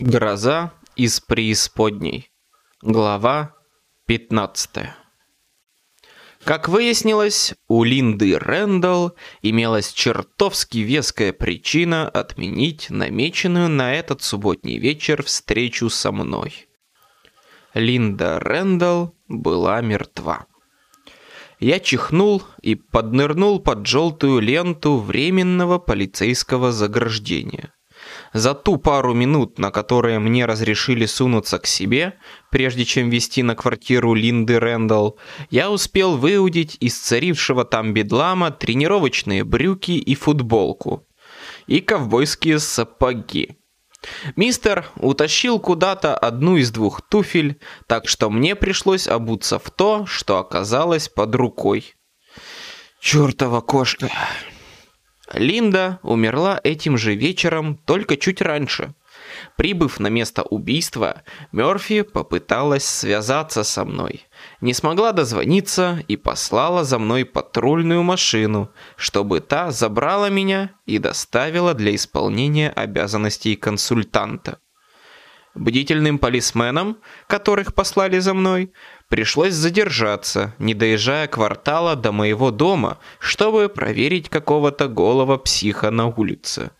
Гроза из преисподней. Глава 15. Как выяснилось, у Линды Рэндалл имелась чертовски веская причина отменить намеченную на этот субботний вечер встречу со мной. Линда Рэндалл была мертва. Я чихнул и поднырнул под желтую ленту временного полицейского заграждения. За ту пару минут, на которые мне разрешили сунуться к себе, прежде чем вести на квартиру Линды Рэндалл, я успел выудить из царившего там бедлама тренировочные брюки и футболку. И ковбойские сапоги. Мистер утащил куда-то одну из двух туфель, так что мне пришлось обуться в то, что оказалось под рукой. Чёртова кошка. Линда умерла этим же вечером, только чуть раньше. Прибыв на место убийства, Мёрфи попыталась связаться со мной. Не смогла дозвониться и послала за мной патрульную машину, чтобы та забрала меня и доставила для исполнения обязанностей консультанта. Бдительным полисменам, которых послали за мной, пришлось задержаться, не доезжая квартала до моего дома, чтобы проверить какого-то голого психа на улице.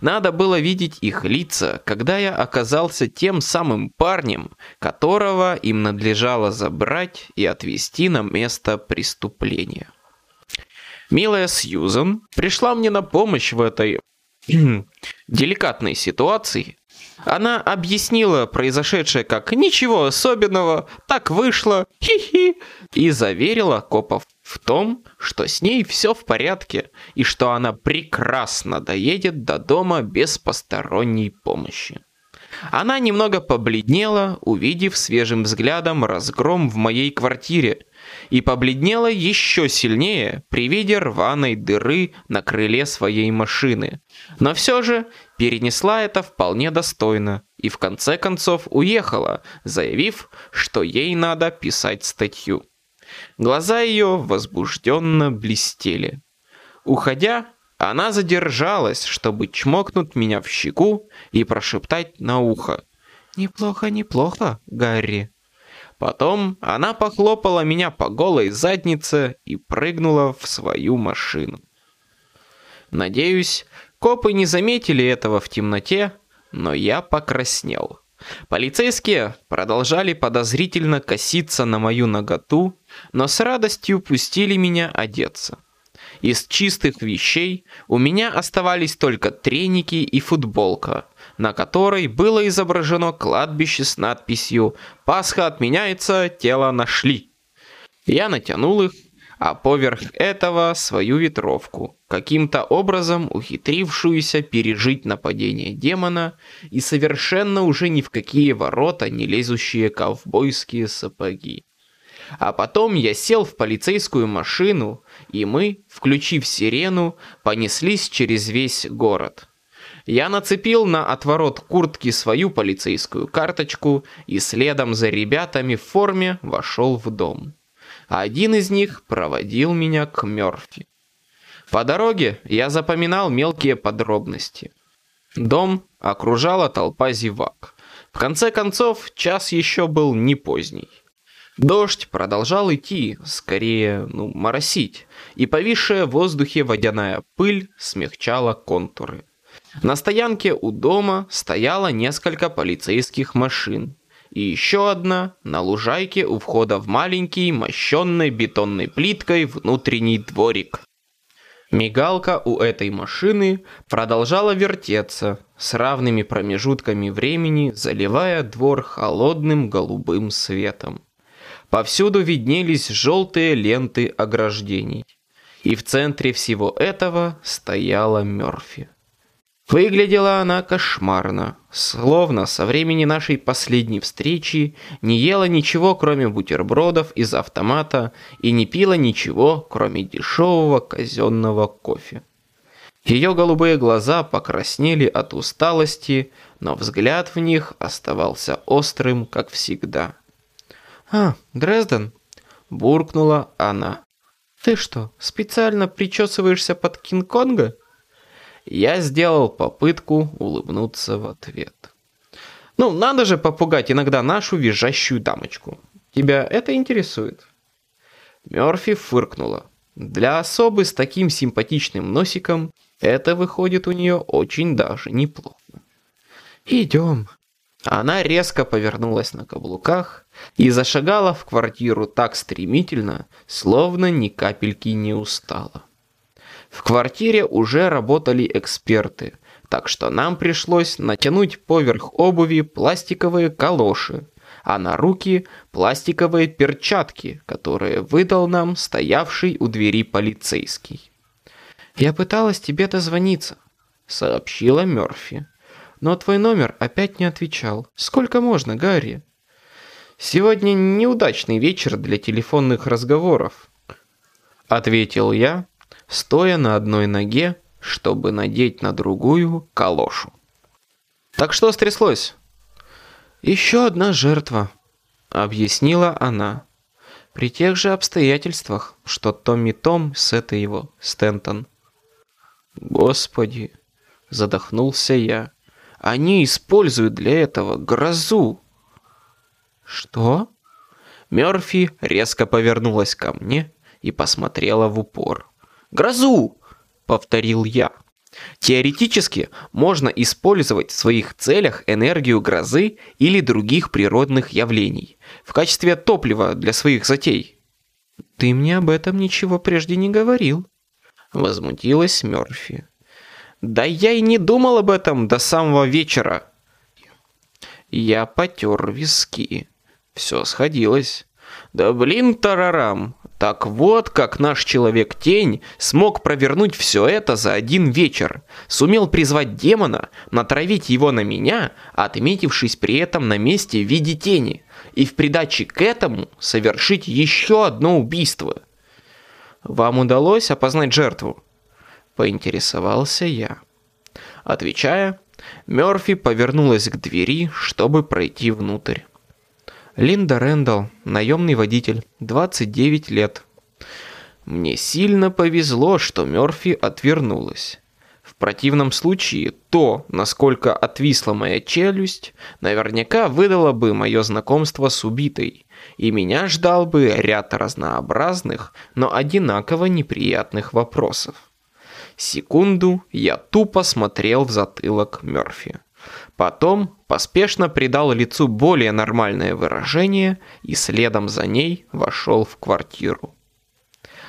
Надо было видеть их лица, когда я оказался тем самым парнем, которого им надлежало забрать и отвезти на место преступления. Милая Сьюзан пришла мне на помощь в этой деликатной ситуации, она объяснила произошедшее как «ничего особенного, так вышло, хи-хи», и заверила копов в том, что с ней все в порядке и что она прекрасно доедет до дома без посторонней помощи. Она немного побледнела, увидев свежим взглядом разгром в моей квартире, и побледнела еще сильнее при виде рваной дыры на крыле своей машины. Но все же перенесла это вполне достойно и в конце концов уехала, заявив, что ей надо писать статью. Глаза ее возбужденно блестели. Уходя, она задержалась, чтобы чмокнуть меня в щеку и прошептать на ухо. «Неплохо, неплохо, Гарри». Потом она похлопала меня по голой заднице и прыгнула в свою машину. Надеюсь, копы не заметили этого в темноте, но я покраснел. Полицейские продолжали подозрительно коситься на мою ноготу, но с радостью пустили меня одеться. Из чистых вещей у меня оставались только треники и футболка, на которой было изображено кладбище с надписью «Пасха отменяется, тело нашли». Я натянул их, а поверх этого свою ветровку, каким-то образом ухитрившуюся пережить нападение демона и совершенно уже ни в какие ворота не лезущие ковбойские сапоги. А потом я сел в полицейскую машину, и мы, включив сирену, понеслись через весь город. Я нацепил на отворот куртки свою полицейскую карточку и следом за ребятами в форме вошел в дом. Один из них проводил меня к Мёрфи. По дороге я запоминал мелкие подробности. Дом окружала толпа зевак. В конце концов, час еще был не поздний. Дождь продолжал идти, скорее, ну, моросить, и повисшая в воздухе водяная пыль смягчала контуры. На стоянке у дома стояло несколько полицейских машин, и еще одна на лужайке у входа в маленький, мощенный бетонной плиткой внутренний дворик. Мигалка у этой машины продолжала вертеться с равными промежутками времени, заливая двор холодным голубым светом. Повсюду виднелись желтые ленты ограждений. И в центре всего этого стояла Мёрфи. Выглядела она кошмарно, словно со времени нашей последней встречи не ела ничего, кроме бутербродов из автомата и не пила ничего, кроме дешевого казенного кофе. Ее голубые глаза покраснели от усталости, но взгляд в них оставался острым, как всегда. «А, Дрезден?» – буркнула она. «Ты что, специально причесываешься под Кинг-Конга?» Я сделал попытку улыбнуться в ответ. Ну, надо же попугать иногда нашу визжащую дамочку. Тебя это интересует?» Мёрфи фыркнула. Для особы с таким симпатичным носиком это выходит у нее очень даже неплохо. «Идем». Она резко повернулась на каблуках и зашагала в квартиру так стремительно, словно ни капельки не устала. В квартире уже работали эксперты, так что нам пришлось натянуть поверх обуви пластиковые калоши, а на руки пластиковые перчатки, которые выдал нам стоявший у двери полицейский. «Я пыталась тебе дозвониться», — сообщила Мёрфи. «Но твой номер опять не отвечал. Сколько можно, Гарри?» «Сегодня неудачный вечер для телефонных разговоров», — ответил я, стоя на одной ноге, чтобы надеть на другую калошу. «Так что стряслось?» «Еще одна жертва», — объяснила она. «При тех же обстоятельствах, что Томми Том с этой его, Стентон». «Господи!» — задохнулся я. «Они используют для этого грозу!» «Что?» Мёрфи резко повернулась ко мне и посмотрела в упор. «Грозу!» — повторил я. Теоретически можно использовать в своих целях энергию грозы или других природных явлений в качестве топлива для своих затей. «Ты мне об этом ничего прежде не говорил», — возмутилась Мёрфи. «Да я и не думал об этом до самого вечера». Я потер виски. Все сходилось. «Да блин, тарарам, так вот, как наш Человек-тень смог провернуть все это за один вечер. Сумел призвать демона, натравить его на меня, отметившись при этом на месте в виде тени, и в придаче к этому совершить еще одно убийство. «Вам удалось опознать жертву?» Поинтересовался я. Отвечая, Мёрфи повернулась к двери, чтобы пройти внутрь. Линда Рэндалл, наемный водитель, 29 лет. Мне сильно повезло, что Мёрфи отвернулась. В противном случае то, насколько отвисла моя челюсть, наверняка выдало бы мое знакомство с убитой, и меня ждал бы ряд разнообразных, но одинаково неприятных вопросов. Секунду я тупо смотрел в затылок Мёрфи. Потом поспешно придал лицу более нормальное выражение и следом за ней вошел в квартиру.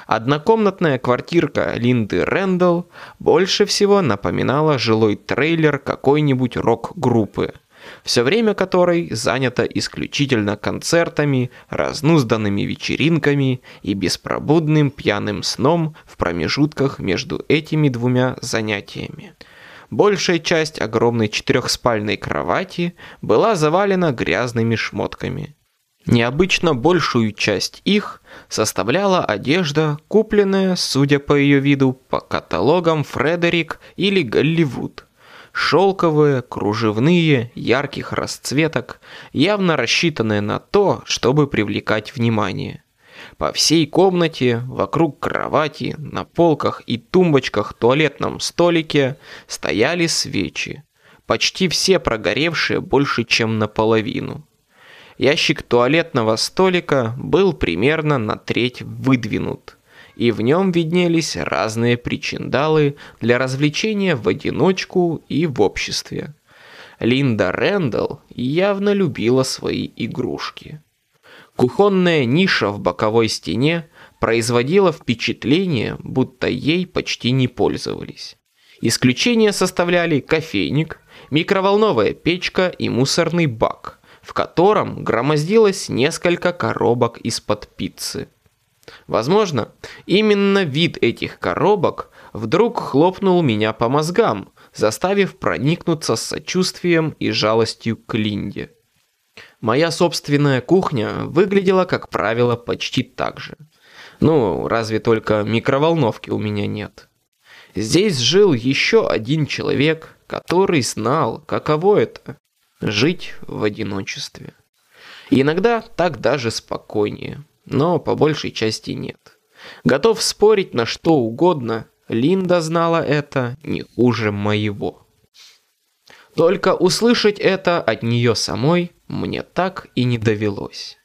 Однокомнатная квартирка Линды Рэндалл больше всего напоминала жилой трейлер какой-нибудь рок-группы, все время которой занято исключительно концертами, разнузданными вечеринками и беспробудным пьяным сном в промежутках между этими двумя занятиями. Большая часть огромной четырехспальной кровати была завалена грязными шмотками. Необычно большую часть их составляла одежда, купленная, судя по ее виду, по каталогам Фредерик или Голливуд. Шелковые, кружевные, ярких расцветок, явно рассчитанные на то, чтобы привлекать внимание. По всей комнате, вокруг кровати, на полках и тумбочках туалетном столике стояли свечи. Почти все прогоревшие больше, чем наполовину. Ящик туалетного столика был примерно на треть выдвинут, и в нем виднелись разные причиндалы для развлечения в одиночку и в обществе. Линда Рэндалл явно любила свои игрушки. Кухонная ниша в боковой стене производила впечатление, будто ей почти не пользовались. Исключения составляли кофейник, микроволновая печка и мусорный бак, в котором громоздилось несколько коробок из-под пиццы. Возможно, именно вид этих коробок вдруг хлопнул меня по мозгам, заставив проникнуться сочувствием и жалостью к Линде. Моя собственная кухня выглядела, как правило, почти так же. Ну, разве только микроволновки у меня нет. Здесь жил еще один человек, который знал, каково это – жить в одиночестве. иногда так даже спокойнее, но по большей части нет. Готов спорить на что угодно, Линда знала это не хуже моего. Только услышать это от нее самой мне так и не довелось.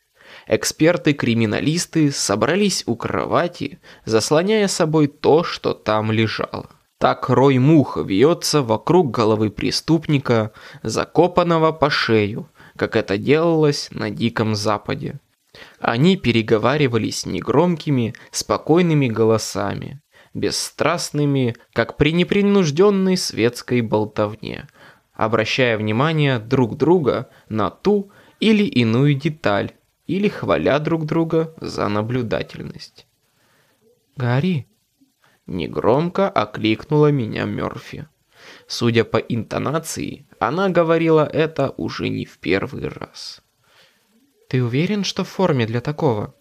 Эксперты-криминалисты собрались у кровати, заслоняя собой то, что там лежало. Так рой мух вьется вокруг головы преступника, закопанного по шею, как это делалось на Диком Западе. Они переговаривались негромкими, спокойными голосами, бесстрастными, как при непринужденной светской болтовне, обращая внимание друг друга на ту или иную деталь, или хваля друг друга за наблюдательность. «Гарри!» Негромко окликнула меня Мёрфи. Судя по интонации, она говорила это уже не в первый раз. «Ты уверен, что в форме для такого?»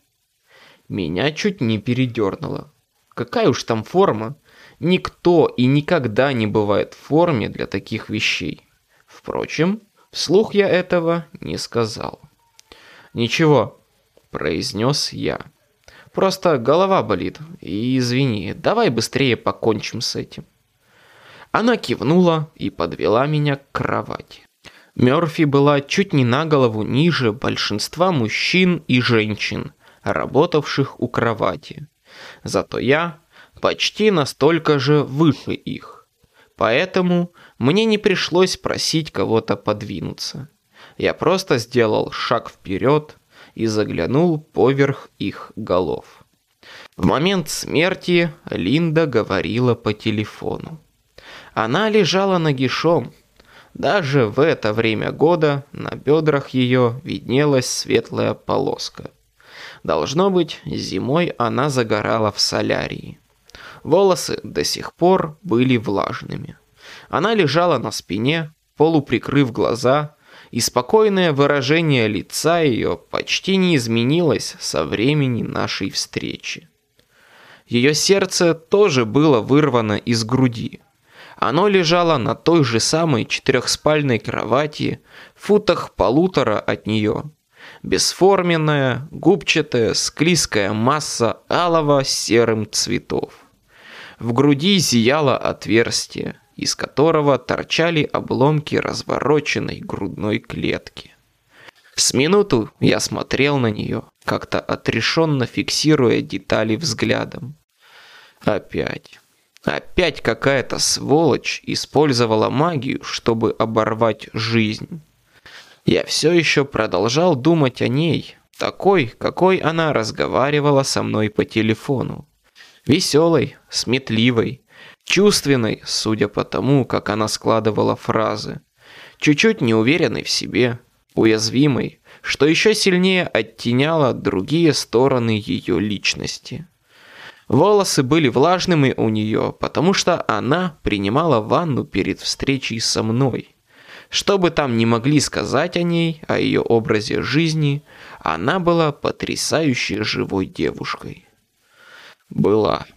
Меня чуть не передернуло. Какая уж там форма? Никто и никогда не бывает в форме для таких вещей. Впрочем, вслух я этого не сказал. «Ничего», — произнес я. «Просто голова болит. И извини, давай быстрее покончим с этим». Она кивнула и подвела меня к кровати. Мёрфи была чуть не на голову ниже большинства мужчин и женщин, работавших у кровати. Зато я почти настолько же выше их. Поэтому мне не пришлось просить кого-то подвинуться. Я просто сделал шаг вперед и заглянул поверх их голов. В момент смерти Линда говорила по телефону. Она лежала нагишом. Даже в это время года на бедрах ее виднелась светлая полоска. Должно быть, зимой она загорала в солярии. Волосы до сих пор были влажными. Она лежала на спине, полуприкрыв глаза, и спокойное выражение лица ее почти не изменилось со времени нашей встречи. Ее сердце тоже было вырвано из груди. Оно лежало на той же самой четырехспальной кровати, в футах полутора от нее, бесформенная, губчатая, склизкая масса алого серым цветов. В груди зияло отверстие, из которого торчали обломки развороченной грудной клетки. С минуту я смотрел на нее, как-то отрешенно фиксируя детали взглядом. Опять. Опять какая-то сволочь использовала магию, чтобы оборвать жизнь. Я все еще продолжал думать о ней, такой, какой она разговаривала со мной по телефону. Веселой, сметливой, чувственной, судя по тому, как она складывала фразы. Чуть-чуть неуверенной в себе, уязвимой, что еще сильнее оттеняло другие стороны ее личности. Волосы были влажными у нее, потому что она принимала ванну перед встречей со мной – что бы там ни могли сказать о ней, о ее образе жизни, она была потрясающей живой девушкой. Была.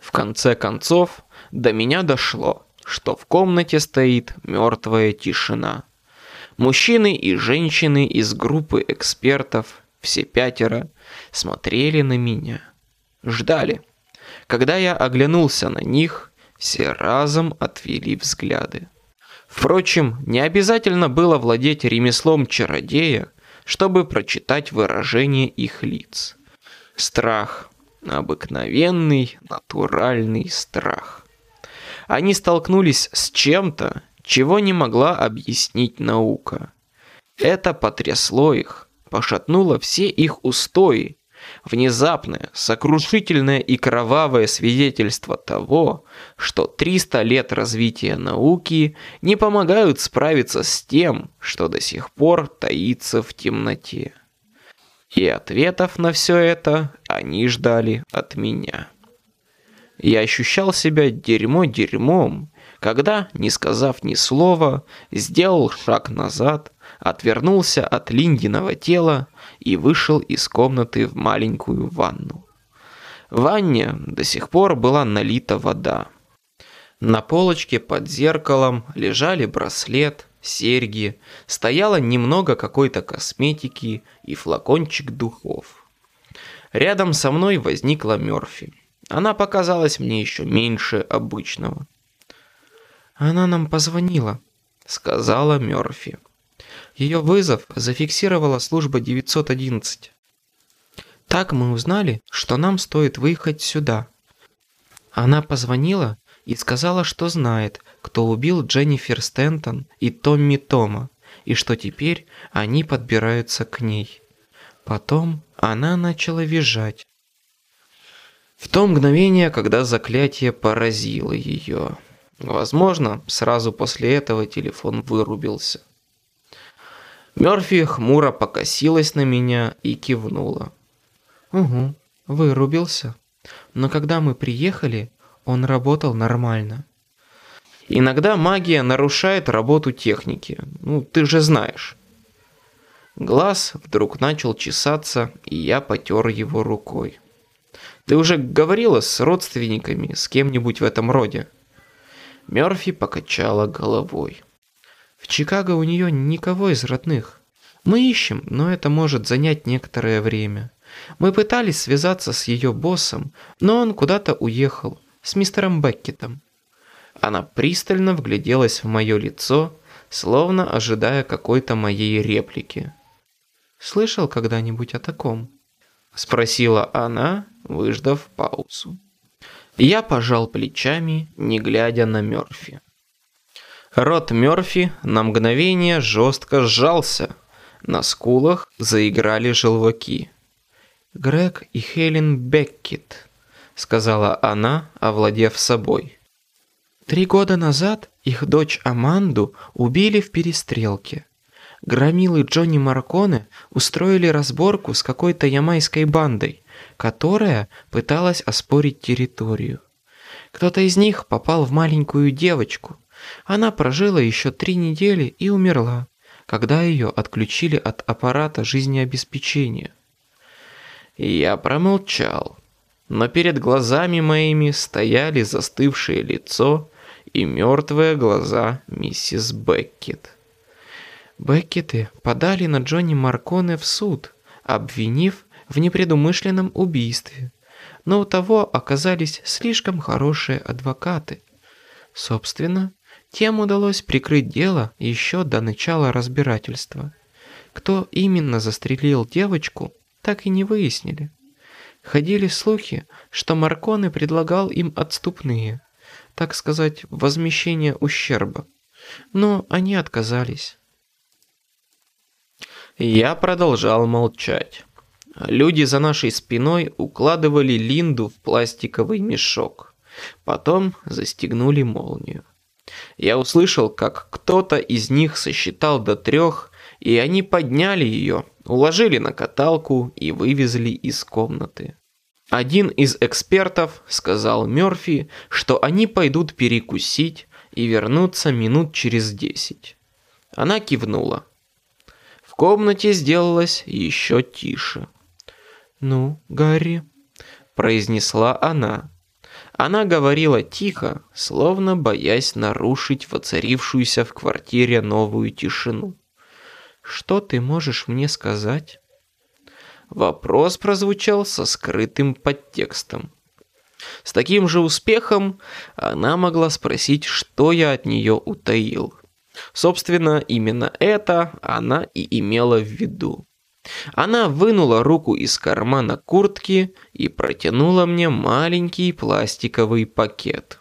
В конце концов, до меня дошло, что в комнате стоит мертвая тишина. Мужчины и женщины из группы экспертов, все пятеро, смотрели на меня. Ждали. Когда я оглянулся на них, все разом отвели взгляды. Впрочем, не обязательно было владеть ремеслом чародея, чтобы прочитать выражение их лиц. Страх. Обыкновенный, натуральный страх. Они столкнулись с чем-то, чего не могла объяснить наука. Это потрясло их, пошатнуло все их устои Внезапное, сокрушительное и кровавое свидетельство того, что 300 лет развития науки не помогают справиться с тем, что до сих пор таится в темноте. И ответов на все это они ждали от меня. Я ощущал себя дерьмо дерьмом, когда, не сказав ни слова, сделал шаг назад, отвернулся от Линдиного тела и вышел из комнаты в маленькую ванну. В ванне до сих пор была налита вода. На полочке под зеркалом лежали браслет, серьги, стояло немного какой-то косметики и флакончик духов. Рядом со мной возникла Мёрфи. Она показалась мне еще меньше обычного. «Она нам позвонила», — сказала Мёрфи. Ее вызов зафиксировала служба 911. Так мы узнали, что нам стоит выехать сюда. Она позвонила и сказала, что знает, кто убил Дженнифер Стентон и Томми Тома, и что теперь они подбираются к ней. Потом она начала визжать. В то мгновение, когда заклятие поразило ее. Возможно, сразу после этого телефон вырубился. Мёрфи хмуро покосилась на меня и кивнула. «Угу, вырубился. Но когда мы приехали, он работал нормально». Иногда магия нарушает работу техники. Ну, ты же знаешь. Глаз вдруг начал чесаться, и я потер его рукой. Ты уже говорила с родственниками, с кем-нибудь в этом роде? Мёрфи покачала головой. В Чикаго у нее никого из родных. Мы ищем, но это может занять некоторое время. Мы пытались связаться с ее боссом, но он куда-то уехал, с мистером Беккетом. Она пристально вгляделась в мое лицо, словно ожидая какой-то моей реплики. «Слышал когда-нибудь о таком?» Спросила она, выждав паузу. Я пожал плечами, не глядя на Мёрфи. Рот Мёрфи на мгновение жестко сжался. На скулах заиграли желваки. «Грег и Хелен Беккет», — сказала она, овладев собой. «Три года назад их дочь Аманду убили в перестрелке. Громилы Джонни Марконе устроили разборку с какой-то ямайской бандой, которая пыталась оспорить территорию. Кто-то из них попал в маленькую девочку. Она прожила еще три недели и умерла, когда ее отключили от аппарата жизнеобеспечения. Я промолчал, но перед глазами моими стояли застывшее лицо и мертвые глаза миссис Беккет. Беккеты подали на Джонни Марконе в суд, обвинив в непредумышленном убийстве, но у того оказались слишком хорошие адвокаты. Собственно, тем удалось прикрыть дело еще до начала разбирательства. Кто именно застрелил девочку, так и не выяснили. Ходили слухи, что Марконе предлагал им отступные, так сказать, возмещение ущерба. Но они отказались. Я продолжал молчать. Люди за нашей спиной укладывали Линду в пластиковый мешок. Потом застегнули молнию. Я услышал, как кто-то из них сосчитал до трех, и они подняли ее, уложили на каталку и вывезли из комнаты. Один из экспертов сказал Мёрфи, что они пойдут перекусить и вернутся минут через десять. Она кивнула. В комнате сделалось еще тише. «Ну, Гарри», – произнесла она. Она говорила тихо, словно боясь нарушить воцарившуюся в квартире новую тишину. «Что ты можешь мне сказать?» Вопрос прозвучал со скрытым подтекстом. С таким же успехом она могла спросить, что я от нее утаил. Собственно, именно это она и имела в виду. Она вынула руку из кармана куртки и протянула мне маленький пластиковый пакет.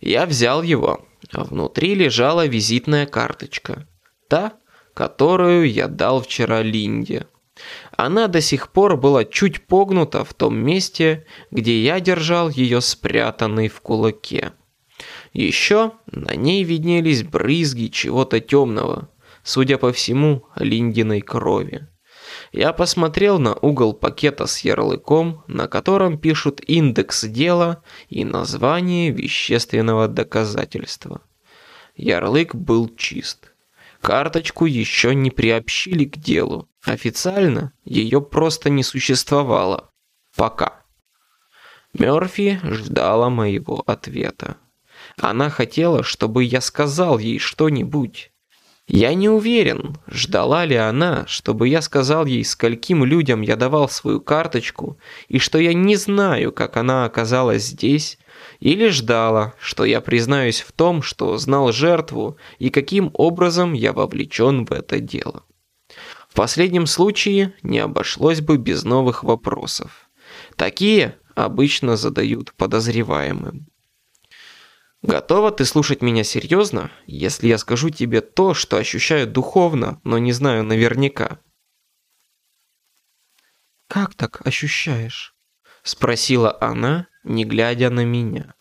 Я взял его, внутри лежала визитная карточка. Та, которую я дал вчера Линде. Она до сих пор была чуть погнута в том месте, где я держал ее спрятанной в кулаке. Еще на ней виднелись брызги чего-то темного, судя по всему, Линдиной крови. Я посмотрел на угол пакета с ярлыком, на котором пишут индекс дела и название вещественного доказательства. Ярлык был чист. Карточку еще не приобщили к делу. Официально ее просто не существовало. Пока. Мёрфи ждала моего ответа. Она хотела, чтобы я сказал ей что-нибудь. Я не уверен, ждала ли она, чтобы я сказал ей, скольким людям я давал свою карточку, и что я не знаю, как она оказалась здесь, Или ждала, что я признаюсь в том, что знал жертву и каким образом я вовлечен в это дело. В последнем случае не обошлось бы без новых вопросов. Такие обычно задают подозреваемым. Готова ты слушать меня серьезно, если я скажу тебе то, что ощущаю духовно, но не знаю наверняка? «Как так ощущаешь?» – спросила она, не глядя на меня.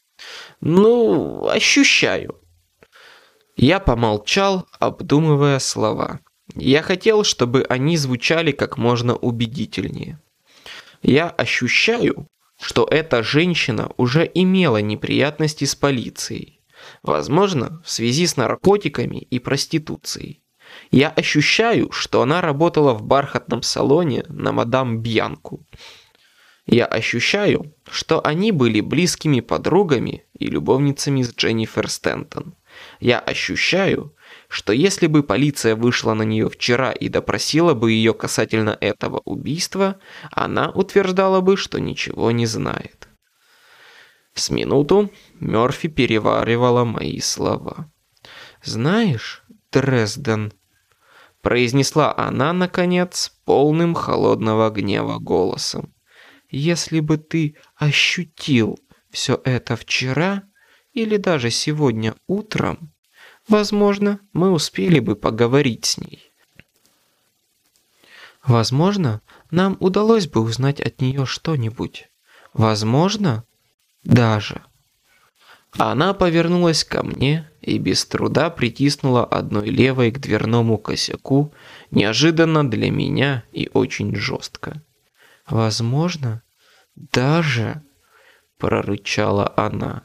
«Ну, ощущаю». Я помолчал, обдумывая слова. Я хотел, чтобы они звучали как можно убедительнее. Я ощущаю, что эта женщина уже имела неприятности с полицией. Возможно, в связи с наркотиками и проституцией. Я ощущаю, что она работала в бархатном салоне на мадам Бьянку. Я ощущаю, что они были близкими подругами и любовницами с Дженнифер Стентон. Я ощущаю, что если бы полиция вышла на нее вчера и допросила бы ее касательно этого убийства, она утверждала бы, что ничего не знает. С минуту Мёрфи переваривала мои слова. «Знаешь, Дрезден», — произнесла она, наконец, полным холодного гнева голосом, «если бы ты ощутил все это вчера или даже сегодня утром, Возможно, мы успели бы поговорить с ней. Возможно, нам удалось бы узнать от нее что-нибудь. Возможно, даже. Она повернулась ко мне и без труда притиснула одной левой к дверному косяку, неожиданно для меня и очень жестко. «Возможно, даже...» – прорычала она.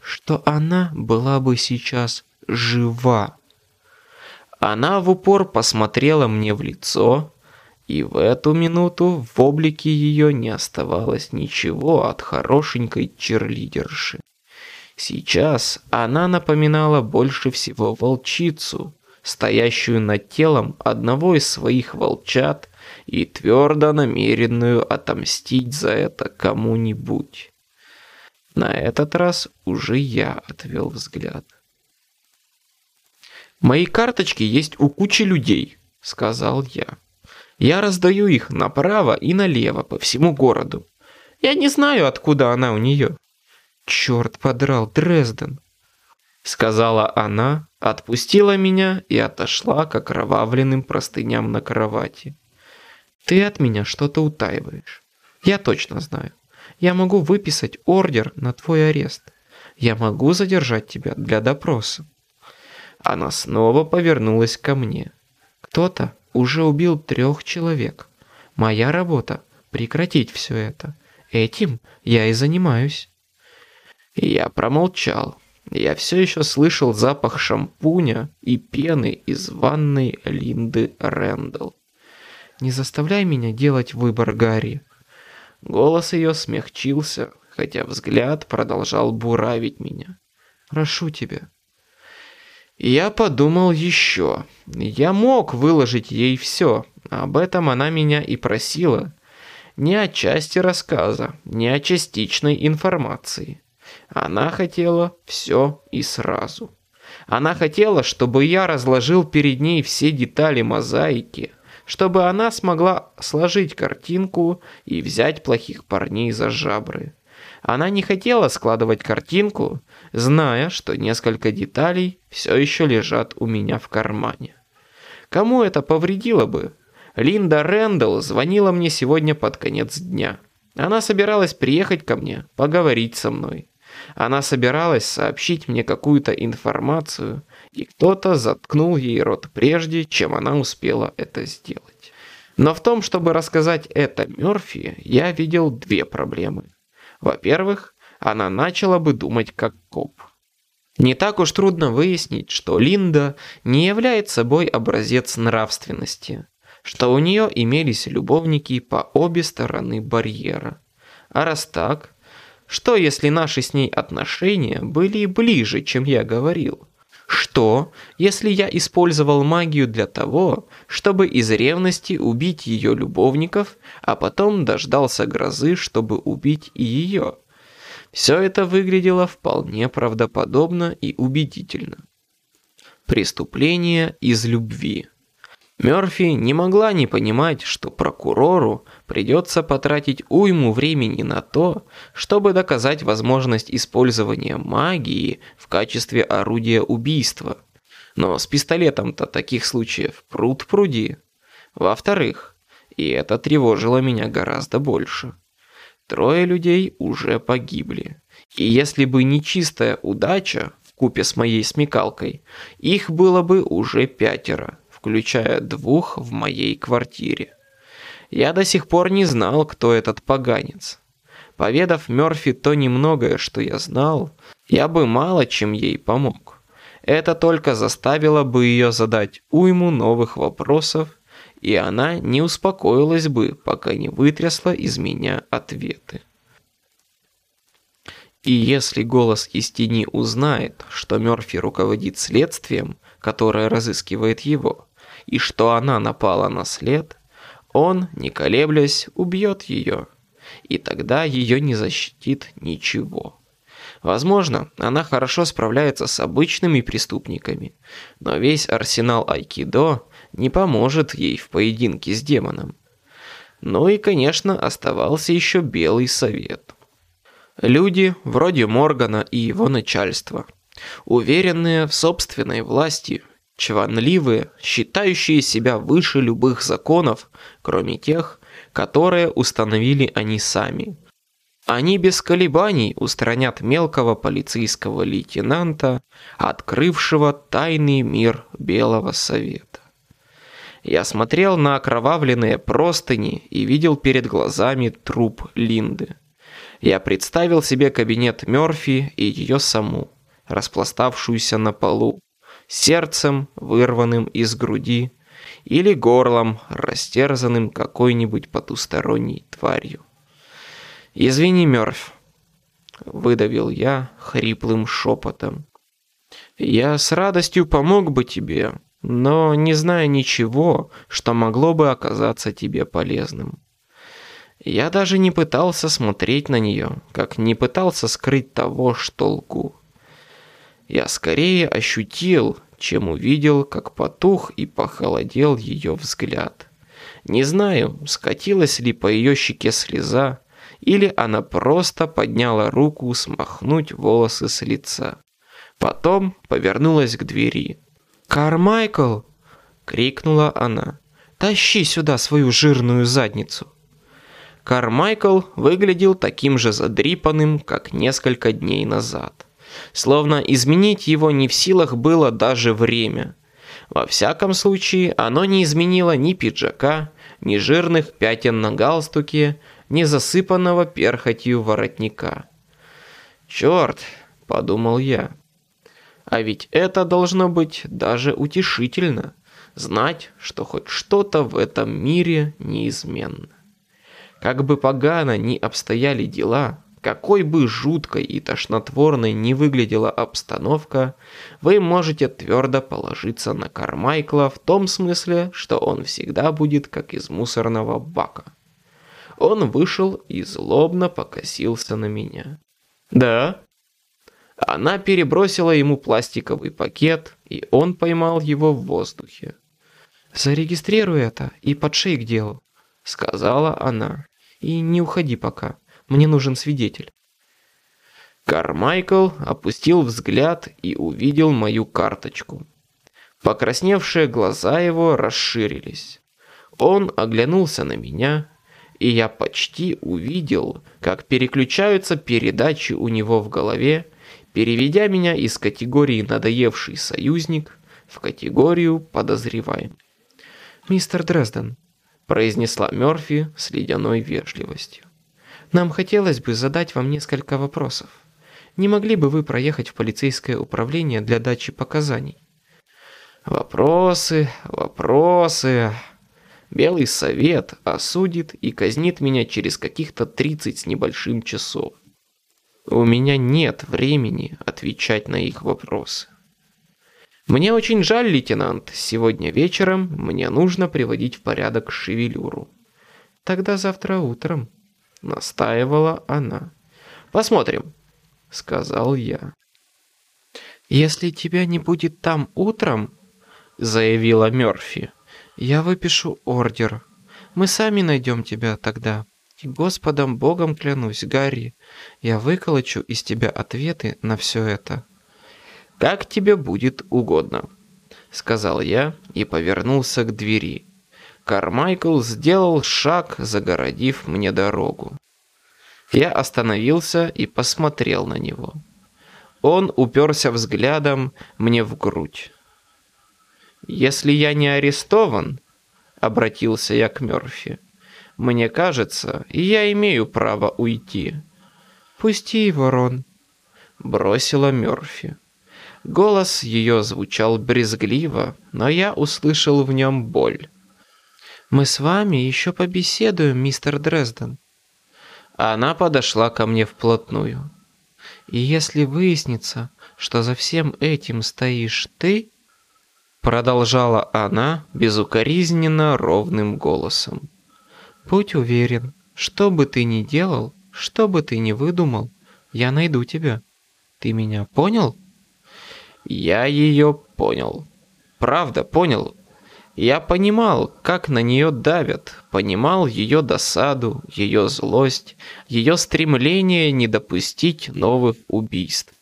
«Что она была бы сейчас жива. Она в упор посмотрела мне в лицо, и в эту минуту в облике ее не оставалось ничего от хорошенькой черлидерши. Сейчас она напоминала больше всего волчицу, стоящую над телом одного из своих волчат и твердо намеренную отомстить за это кому-нибудь. На этот раз уже я отвел взгляд. «Мои карточки есть у кучи людей», — сказал я. «Я раздаю их направо и налево по всему городу. Я не знаю, откуда она у нее». «Черт подрал, Дрезден», — сказала она, отпустила меня и отошла к окровавленным простыням на кровати. «Ты от меня что-то утаиваешь. Я точно знаю. Я могу выписать ордер на твой арест. Я могу задержать тебя для допроса. Она снова повернулась ко мне. Кто-то уже убил трех человек. Моя работа – прекратить все это. Этим я и занимаюсь. Я промолчал. Я все еще слышал запах шампуня и пены из ванной Линды Рэндалл. «Не заставляй меня делать выбор, Гарри». Голос ее смягчился, хотя взгляд продолжал буравить меня. «Прошу тебя, я подумал еще. Я мог выложить ей все. Об этом она меня и просила. Не о части рассказа, не о частичной информации. Она хотела все и сразу. Она хотела, чтобы я разложил перед ней все детали мозаики, чтобы она смогла сложить картинку и взять плохих парней за жабры. Она не хотела складывать картинку, зная, что несколько деталей все еще лежат у меня в кармане. Кому это повредило бы? Линда Рэндалл звонила мне сегодня под конец дня. Она собиралась приехать ко мне, поговорить со мной. Она собиралась сообщить мне какую-то информацию, и кто-то заткнул ей рот прежде, чем она успела это сделать. Но в том, чтобы рассказать это Мёрфи, я видел две проблемы. Во-первых, она начала бы думать как коп. Не так уж трудно выяснить, что Линда не является собой образец нравственности, что у нее имелись любовники по обе стороны барьера. А раз так, что если наши с ней отношения были ближе, чем я говорил? Что, если я использовал магию для того, чтобы из ревности убить ее любовников, а потом дождался грозы, чтобы убить и ее? Все это выглядело вполне правдоподобно и убедительно. Преступление из любви. Мёрфи не могла не понимать, что прокурору придется потратить уйму времени на то, чтобы доказать возможность использования магии в качестве орудия убийства. Но с пистолетом-то таких случаев пруд пруди. Во-вторых, и это тревожило меня гораздо больше, трое людей уже погибли. И если бы не чистая удача в купе с моей смекалкой, их было бы уже пятеро, включая двух в моей квартире. Я до сих пор не знал, кто этот поганец. Поведав Мёрфи то немногое, что я знал, я бы мало чем ей помог. Это только заставило бы ее задать уйму новых вопросов, и она не успокоилась бы, пока не вытрясла из меня ответы. И если голос из тени узнает, что Мёрфи руководит следствием, которое разыскивает его, и что она напала на след – он, не колеблясь, убьет ее. И тогда ее не защитит ничего. Возможно, она хорошо справляется с обычными преступниками, но весь арсенал айкидо не поможет ей в поединке с демоном. Ну и, конечно, оставался еще Белый Совет. Люди вроде Моргана и его начальства, уверенные в собственной власти, чванливые, считающие себя выше любых законов, кроме тех, которые установили они сами. Они без колебаний устранят мелкого полицейского лейтенанта, открывшего тайный мир Белого Совета. Я смотрел на окровавленные простыни и видел перед глазами труп Линды. Я представил себе кабинет Мёрфи и ее саму, распластавшуюся на полу, сердцем, вырванным из груди, или горлом, растерзанным какой-нибудь потусторонней тварью. «Извини, Мёрф», — выдавил я хриплым шепотом. «Я с радостью помог бы тебе, но не зная ничего, что могло бы оказаться тебе полезным. Я даже не пытался смотреть на нее, как не пытался скрыть того, что лгу. Я скорее ощутил, чем увидел, как потух и похолодел ее взгляд. Не знаю, скатилась ли по ее щеке слеза, или она просто подняла руку смахнуть волосы с лица. Потом повернулась к двери. «Кармайкл!» — крикнула она. «Тащи сюда свою жирную задницу!» Кармайкл выглядел таким же задрипанным, как несколько дней назад словно изменить его не в силах было даже время. Во всяком случае, оно не изменило ни пиджака, ни жирных пятен на галстуке, ни засыпанного перхотью воротника. «Черт!» – подумал я. «А ведь это должно быть даже утешительно, знать, что хоть что-то в этом мире неизменно. Как бы погано ни обстояли дела, какой бы жуткой и тошнотворной не выглядела обстановка, вы можете твердо положиться на Кармайкла в том смысле, что он всегда будет как из мусорного бака. Он вышел и злобно покосился на меня. «Да?» Она перебросила ему пластиковый пакет, и он поймал его в воздухе. «Зарегистрируй это и подшей к делу», — сказала она. «И не уходи пока». Мне нужен свидетель». Кармайкл опустил взгляд и увидел мою карточку. Покрасневшие глаза его расширились. Он оглянулся на меня, и я почти увидел, как переключаются передачи у него в голове, переведя меня из категории «надоевший союзник» в категорию «подозреваемый». «Мистер Дрезден», – произнесла Мёрфи с ледяной вежливостью. Нам хотелось бы задать вам несколько вопросов. Не могли бы вы проехать в полицейское управление для дачи показаний? Вопросы, вопросы. Белый совет осудит и казнит меня через каких-то 30 с небольшим часов. У меня нет времени отвечать на их вопросы. Мне очень жаль, лейтенант, сегодня вечером мне нужно приводить в порядок шевелюру. Тогда завтра утром, настаивала она. Посмотрим. сказал я. «Если тебя не будет там утром, — заявила Мёрфи, — я выпишу ордер. Мы сами найдем тебя тогда. И Господом Богом клянусь, Гарри, я выколочу из тебя ответы на все это». «Как тебе будет угодно», — сказал я и повернулся к двери. Кармайкл сделал шаг, загородив мне дорогу. Я остановился и посмотрел на него. Он уперся взглядом мне в грудь. «Если я не арестован», — обратился я к Мёрфи, — «мне кажется, я имею право уйти». «Пусти его, Рон», — бросила Мёрфи. Голос ее звучал брезгливо, но я услышал в нем боль. «Мы с вами еще побеседуем, мистер Дрезден». Она подошла ко мне вплотную. И если выяснится, что за всем этим стоишь ты, продолжала она безукоризненно ровным голосом. Будь уверен, что бы ты ни делал, что бы ты ни выдумал, я найду тебя. Ты меня понял? Я ее понял. Правда, понял. Я понимал, как на нее давят, понимал ее досаду, ее злость, ее стремление не допустить новых убийств.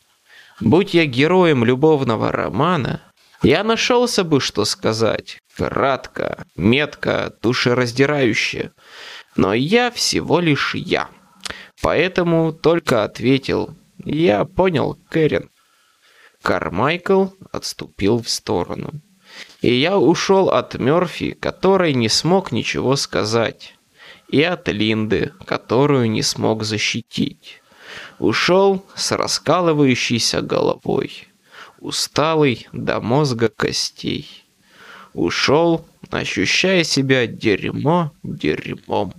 Будь я героем любовного романа, я нашелся бы, что сказать, кратко, метко, душераздирающе. Но я всего лишь я. Поэтому только ответил «Я понял, Кэрин». Кармайкл отступил в сторону. И я ушел от Мёрфи, который не смог ничего сказать. И от Линды, которую не смог защитить. Ушел с раскалывающейся головой. Усталый до мозга костей. Ушел, ощущая себя дерьмо дерьмом.